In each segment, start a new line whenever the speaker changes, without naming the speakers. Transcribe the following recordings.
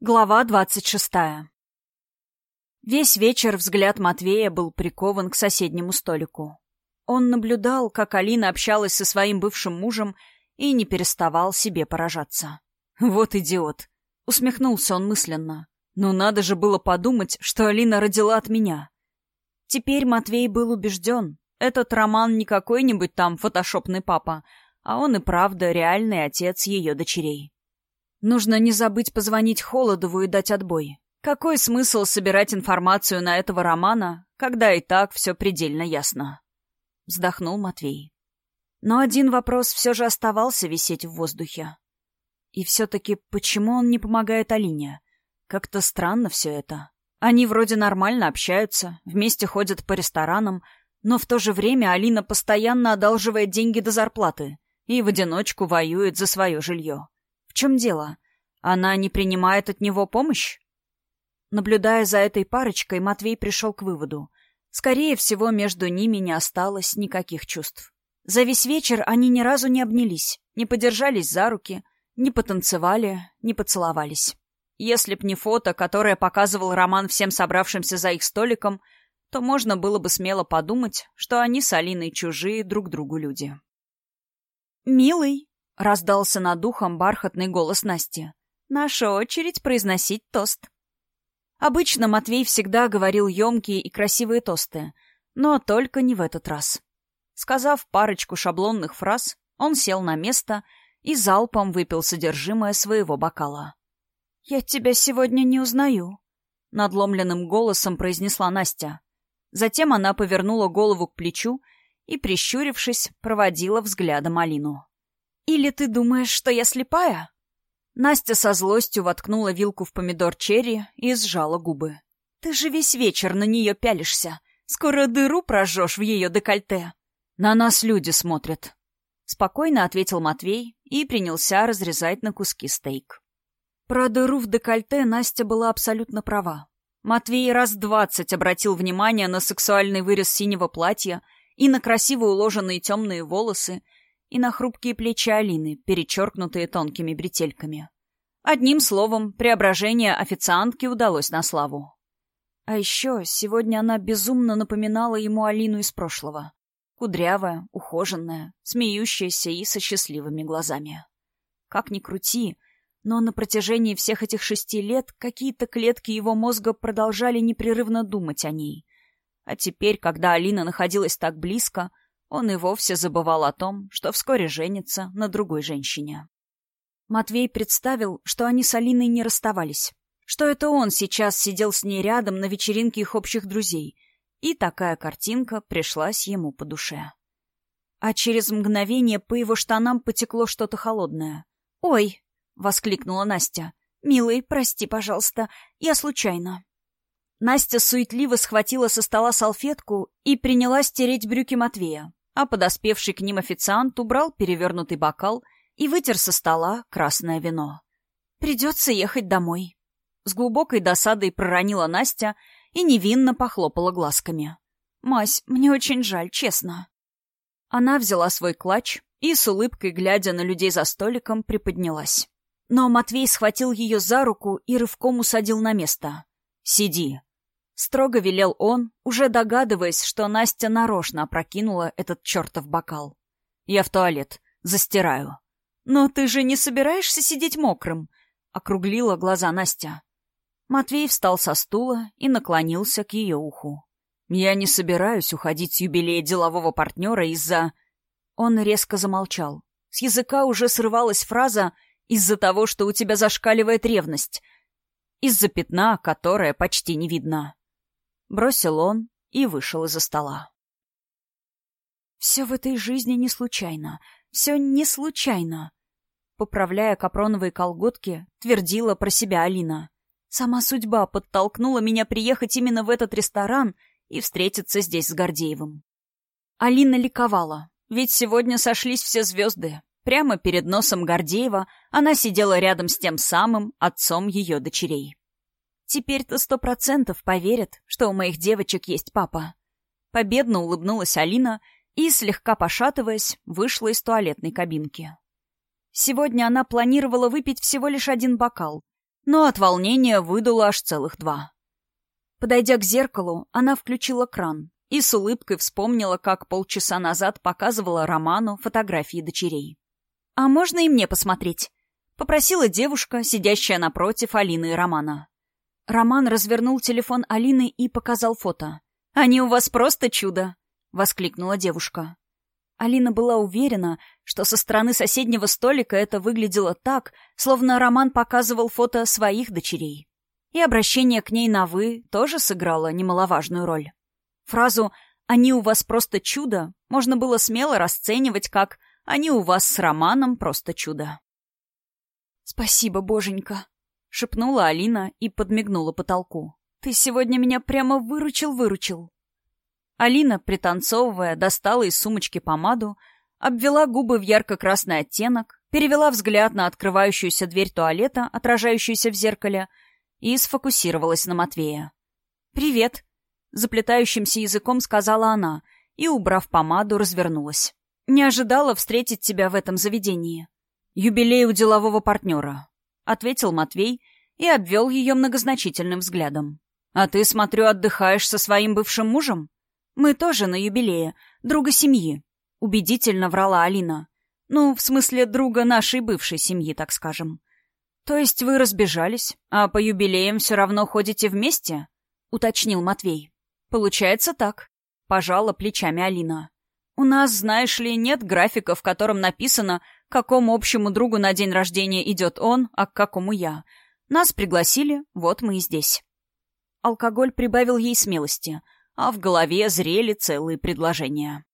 Глава двадцать шестая. Весь вечер взгляд Матвея был прикован к соседнему столику. Он наблюдал, как Алина общалась со своим бывшим мужем и не переставал себе поражаться. «Вот идиот!» — усмехнулся он мысленно. «Ну надо же было подумать, что Алина родила от меня». Теперь Матвей был убежден, этот Роман не какой-нибудь там фотошопный папа, а он и правда реальный отец ее дочерей. Нужно не забыть позвонить Холодову и дать отбой. Какой смысл собирать информацию на этого романа, когда и так все предельно ясно? Вздохнул Матвей. Но один вопрос все же оставался висеть в воздухе. И все-таки почему он не помогает Алине? Как-то странно все это. Они вроде нормально общаются, вместе ходят по ресторанам, но в то же время Алина постоянно одалживает деньги до зарплаты и в одиночку воюет за свое жилье чем дело? Она не принимает от него помощь? Наблюдая за этой парочкой, Матвей пришел к выводу. Скорее всего, между ними не осталось никаких чувств. За весь вечер они ни разу не обнялись, не подержались за руки, не потанцевали, не поцеловались. Если б не фото, которое показывал Роман всем собравшимся за их столиком, то можно было бы смело подумать, что они с Алиной чужие друг другу люди. «Милый», Раздался над ухом бархатный голос Насти. «Наша очередь произносить тост». Обычно Матвей всегда говорил емкие и красивые тосты, но только не в этот раз. Сказав парочку шаблонных фраз, он сел на место и залпом выпил содержимое своего бокала. «Я тебя сегодня не узнаю», — надломленным голосом произнесла Настя. Затем она повернула голову к плечу и, прищурившись, проводила взглядом Алину. Или ты думаешь, что я слепая?» Настя со злостью воткнула вилку в помидор черри и сжала губы. «Ты же весь вечер на нее пялишься. Скоро дыру прожжешь в ее декольте». «На нас люди смотрят», — спокойно ответил Матвей и принялся разрезать на куски стейк. Про дыру в декольте Настя была абсолютно права. Матвей раз двадцать обратил внимание на сексуальный вырез синего платья и на красиво уложенные темные волосы, и на хрупкие плечи Алины, перечеркнутые тонкими бретельками. Одним словом, преображение официантки удалось на славу. А еще сегодня она безумно напоминала ему Алину из прошлого. Кудрявая, ухоженная, смеющаяся и со счастливыми глазами. Как ни крути, но на протяжении всех этих шести лет какие-то клетки его мозга продолжали непрерывно думать о ней. А теперь, когда Алина находилась так близко, он и вовсе забывал о том, что вскоре женится на другой женщине. Матвей представил, что они с Алиной не расставались, что это он сейчас сидел с ней рядом на вечеринке их общих друзей, и такая картинка пришлась ему по душе. А через мгновение по его штанам потекло что-то холодное. «Ой!» — воскликнула Настя. «Милый, прости, пожалуйста, я случайно». Настя суетливо схватила со стола салфетку и принялась тереть брюки Матвея, а подоспевший к ним официант убрал перевернутый бокал и вытер со стола красное вино. «Придется ехать домой». С глубокой досадой проронила Настя и невинно похлопала глазками. «Мась, мне очень жаль, честно». Она взяла свой клатч и, с улыбкой глядя на людей за столиком, приподнялась. Но Матвей схватил ее за руку и рывком усадил на место. «Сиди», Строго велел он, уже догадываясь, что Настя нарочно опрокинула этот чертов бокал. «Я в туалет. Застираю». «Но ты же не собираешься сидеть мокрым?» — округлила глаза Настя. Матвей встал со стула и наклонился к ее уху. «Я не собираюсь уходить с юбилея делового партнера из-за...» Он резко замолчал. С языка уже срывалась фраза «из-за того, что у тебя зашкаливает ревность», из-за пятна, которое почти не видно. Бросил он и вышел из-за стола. Все в этой жизни не случайно. Все не случайно. Поправляя капроновые колготки, твердила про себя Алина. Сама судьба подтолкнула меня приехать именно в этот ресторан и встретиться здесь с Гордеевым. Алина ликовала, ведь сегодня сошлись все звезды. Прямо перед носом Гордеева она сидела рядом с тем самым отцом ее дочерей. Теперь-то сто процентов поверят, что у моих девочек есть папа. Победно улыбнулась Алина и, слегка пошатываясь, вышла из туалетной кабинки. Сегодня она планировала выпить всего лишь один бокал, но от волнения выдала аж целых два. Подойдя к зеркалу, она включила кран и с улыбкой вспомнила, как полчаса назад показывала Роману фотографии дочерей. «А можно и мне посмотреть?» — попросила девушка, сидящая напротив Алины и Романа. Роман развернул телефон Алины и показал фото. «Они у вас просто чудо!» — воскликнула девушка. Алина была уверена, что со стороны соседнего столика это выглядело так, словно Роман показывал фото своих дочерей. И обращение к ней на «вы» тоже сыграло немаловажную роль. Фразу «они у вас просто чудо» можно было смело расценивать как «они у вас с Романом просто чудо». «Спасибо, боженька», — шепнула Алина и подмигнула потолку. «Ты сегодня меня прямо выручил-выручил». Алина, пританцовывая, достала из сумочки помаду, обвела губы в ярко-красный оттенок, перевела взгляд на открывающуюся дверь туалета, отражающуюся в зеркале, и сфокусировалась на Матвея. «Привет», — заплетающимся языком сказала она, и, убрав помаду, развернулась. «Не ожидала встретить тебя в этом заведении». «Юбилей у делового партнера», — ответил Матвей и обвел ее многозначительным взглядом. «А ты, смотрю, отдыхаешь со своим бывшим мужем?» «Мы тоже на юбилее. Друга семьи», — убедительно врала Алина. «Ну, в смысле, друга нашей бывшей семьи, так скажем». «То есть вы разбежались, а по юбилеям все равно ходите вместе?» — уточнил Матвей. «Получается так», — пожала плечами Алина. «У нас, знаешь ли, нет графика, в котором написано, какому общему другу на день рождения идет он, а к какому я. Нас пригласили, вот мы и здесь». Алкоголь прибавил ей смелости — а в голове зрели целые предложения.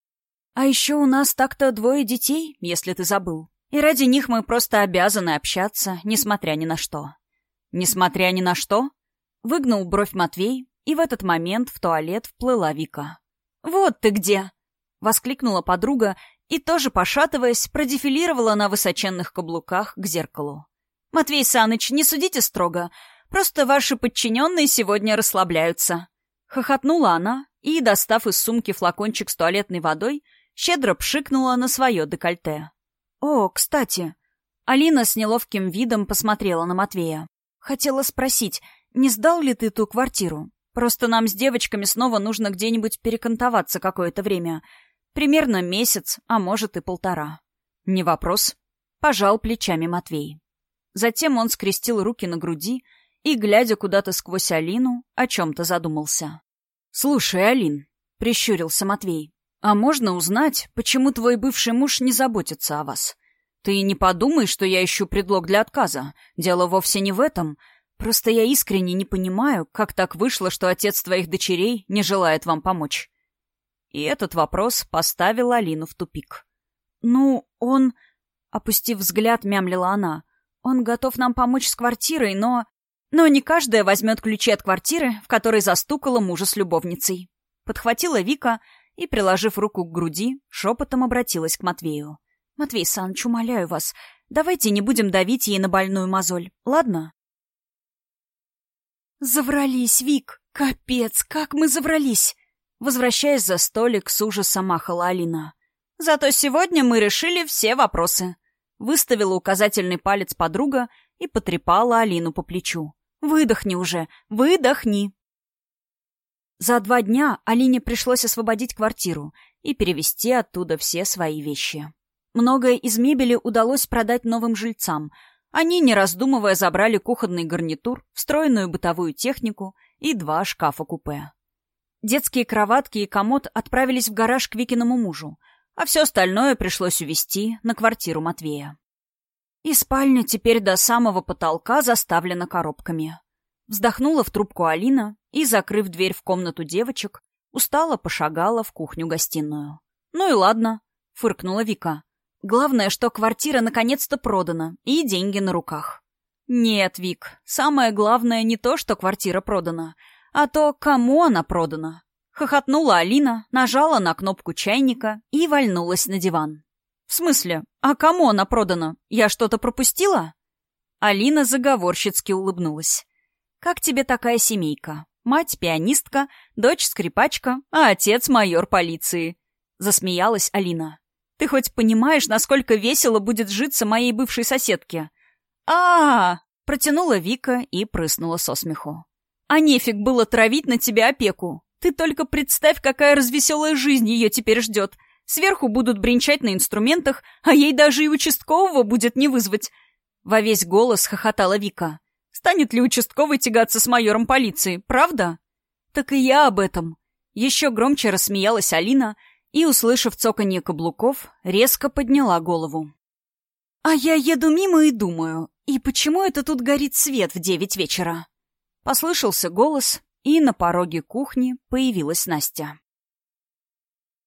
«А еще у нас так-то двое детей, если ты забыл. И ради них мы просто обязаны общаться, несмотря ни на что». «Несмотря ни на что?» Выгнул бровь Матвей, и в этот момент в туалет вплыла Вика. «Вот ты где!» — воскликнула подруга и, тоже пошатываясь, продефилировала на высоченных каблуках к зеркалу. «Матвей Саныч, не судите строго. Просто ваши подчиненные сегодня расслабляются. Хохотнула она и, достав из сумки флакончик с туалетной водой, щедро пшикнула на свое декольте. «О, кстати...» Алина с неловким видом посмотрела на Матвея. «Хотела спросить, не сдал ли ты ту квартиру? Просто нам с девочками снова нужно где-нибудь перекантоваться какое-то время. Примерно месяц, а может и полтора». «Не вопрос», — пожал плечами Матвей. Затем он скрестил руки на груди и, глядя куда-то сквозь Алину, о чем-то задумался. «Слушай, Алин», — прищурился Матвей, — «а можно узнать, почему твой бывший муж не заботится о вас? Ты не подумай, что я ищу предлог для отказа. Дело вовсе не в этом. Просто я искренне не понимаю, как так вышло, что отец твоих дочерей не желает вам помочь». И этот вопрос поставил Алину в тупик. «Ну, он...» — опустив взгляд, мямлила она. «Он готов нам помочь с квартирой, но...» Но не каждая возьмет ключи от квартиры, в которой застукала мужа с любовницей. Подхватила Вика и, приложив руку к груди, шепотом обратилась к Матвею. «Матвей Саныч, умоляю вас, давайте не будем давить ей на больную мозоль, ладно?» «Заврались, Вик! Капец, как мы заврались!» Возвращаясь за столик, с ужасом махала Алина. «Зато сегодня мы решили все вопросы». Выставила указательный палец подруга и потрепала Алину по плечу. Выдохни уже, выдохни. За два дня Алине пришлось освободить квартиру и перевезти оттуда все свои вещи. Многое из мебели удалось продать новым жильцам. Они, не раздумывая, забрали кухонный гарнитур, встроенную бытовую технику и два шкафа-купе. Детские кроватки и комод отправились в гараж к Викиному мужу, а все остальное пришлось увезти на квартиру Матвея. И спальня теперь до самого потолка заставлена коробками. Вздохнула в трубку Алина и, закрыв дверь в комнату девочек, устало пошагала в кухню-гостиную. «Ну и ладно», — фыркнула Вика. «Главное, что квартира наконец-то продана, и деньги на руках». «Нет, Вик, самое главное не то, что квартира продана, а то, кому она продана». Хохотнула Алина, нажала на кнопку чайника и вальнулась на диван. «В смысле? А кому она продана? Я что-то пропустила?» Алина заговорщицки улыбнулась. «Как тебе такая семейка? Мать пианистка, дочь скрипачка, а отец майор полиции». Засмеялась Алина. «Ты хоть понимаешь, насколько весело будет житься моей бывшей соседке?» а, -а, -а Протянула Вика и прыснула со смеху. «А нефиг было травить на тебя опеку. Ты только представь, какая развеселая жизнь ее теперь ждет. Сверху будут бренчать на инструментах, а ей даже и участкового будет не вызвать». Во весь голос хохотала Вика. «Станет ли участковый тягаться с майором полиции, правда?» «Так и я об этом». Еще громче рассмеялась Алина и, услышав цоканье каблуков, резко подняла голову. «А я еду мимо и думаю, и почему это тут горит свет в девять вечера?» Послышался голос, и на пороге кухни появилась Настя.